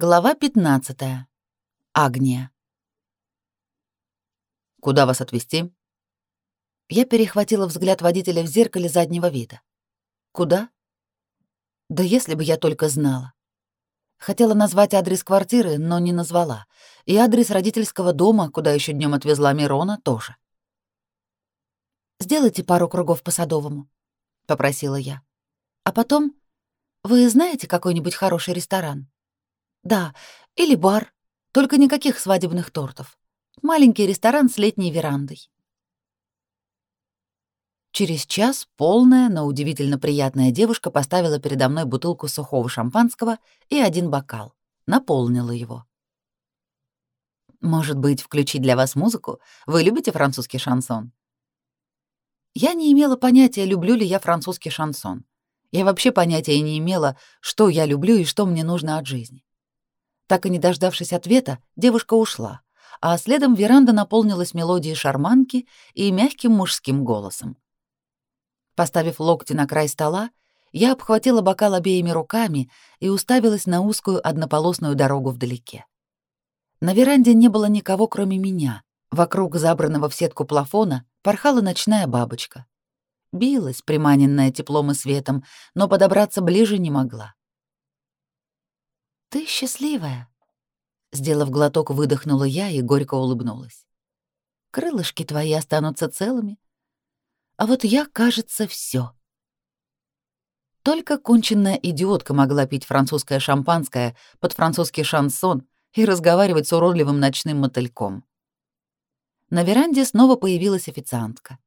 Глава 15. Агния. Куда вас отвезти? Я перехватила взгляд водителя в зеркале заднего вида. Куда? Да если бы я только знала. Хотела назвать адрес квартиры, но не назвала. И адрес родительского дома, куда еще днем отвезла Мирона, тоже. «Сделайте пару кругов по Садовому», — попросила я. «А потом... Вы знаете какой-нибудь хороший ресторан?» Да, или бар, только никаких свадебных тортов. Маленький ресторан с летней верандой. Через час полная, но удивительно приятная девушка поставила передо мной бутылку сухого шампанского и один бокал, наполнила его. «Может быть, включить для вас музыку? Вы любите французский шансон?» Я не имела понятия, люблю ли я французский шансон. Я вообще понятия не имела, что я люблю и что мне нужно от жизни. Так и не дождавшись ответа, девушка ушла, а следом веранда наполнилась мелодией шарманки и мягким мужским голосом. Поставив локти на край стола, я обхватила бокал обеими руками и уставилась на узкую однополосную дорогу вдалеке. На веранде не было никого, кроме меня. Вокруг забранного в сетку плафона порхала ночная бабочка. Билась, приманенная теплом и светом, но подобраться ближе не могла. «Ты счастливая», — сделав глоток, выдохнула я и горько улыбнулась. «Крылышки твои останутся целыми, а вот я, кажется, все. Только конченная идиотка могла пить французское шампанское под французский шансон и разговаривать с уродливым ночным мотыльком. На веранде снова появилась официантка.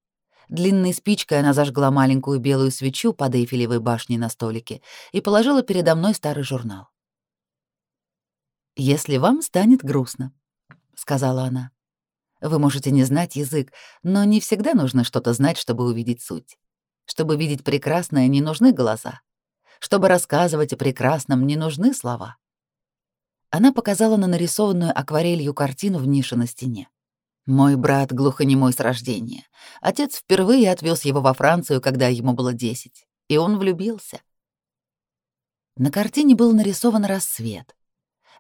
Длинной спичкой она зажгла маленькую белую свечу под Эйфелевой башней на столике и положила передо мной старый журнал если вам станет грустно», — сказала она. «Вы можете не знать язык, но не всегда нужно что-то знать, чтобы увидеть суть. Чтобы видеть прекрасное, не нужны глаза. Чтобы рассказывать о прекрасном, не нужны слова». Она показала на нарисованную акварелью картину в нише на стене. Мой брат глухонемой с рождения. Отец впервые отвез его во Францию, когда ему было десять, и он влюбился. На картине был нарисован рассвет —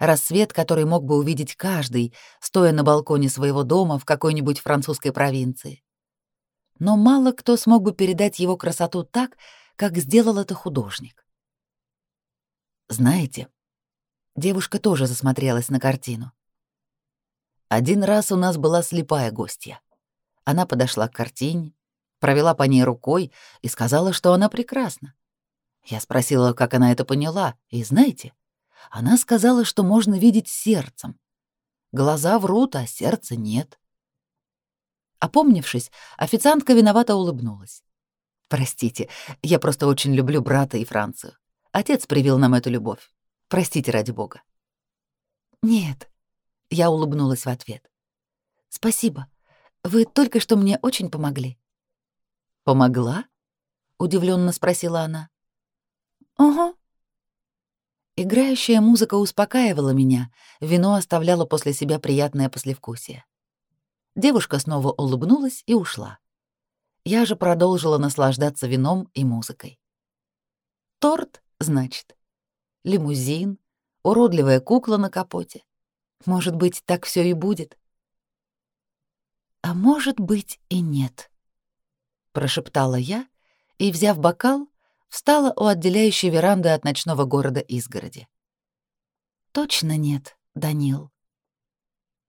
рассвет, который мог бы увидеть каждый, стоя на балконе своего дома в какой-нибудь французской провинции. Но мало кто смог бы передать его красоту так, как сделал это художник. Знаете, девушка тоже засмотрелась на картину. Один раз у нас была слепая гостья. Она подошла к картине, провела по ней рукой и сказала, что она прекрасна. Я спросила, как она это поняла, и знаете, она сказала, что можно видеть сердцем. Глаза врут, а сердца нет. Опомнившись, официантка виновато улыбнулась. «Простите, я просто очень люблю брата и Францию. Отец привил нам эту любовь. Простите ради бога». «Нет», — я улыбнулась в ответ. «Спасибо. Вы только что мне очень помогли». «Помогла?» — удивленно спросила она. «Угу», Играющая музыка успокаивала меня, вино оставляло после себя приятное послевкусие. Девушка снова улыбнулась и ушла. Я же продолжила наслаждаться вином и музыкой. Торт, значит. Лимузин, уродливая кукла на капоте. Может быть, так все и будет. А может быть и нет, прошептала я и, взяв бокал, встала у отделяющей веранды от ночного города изгороди. «Точно нет, Данил»,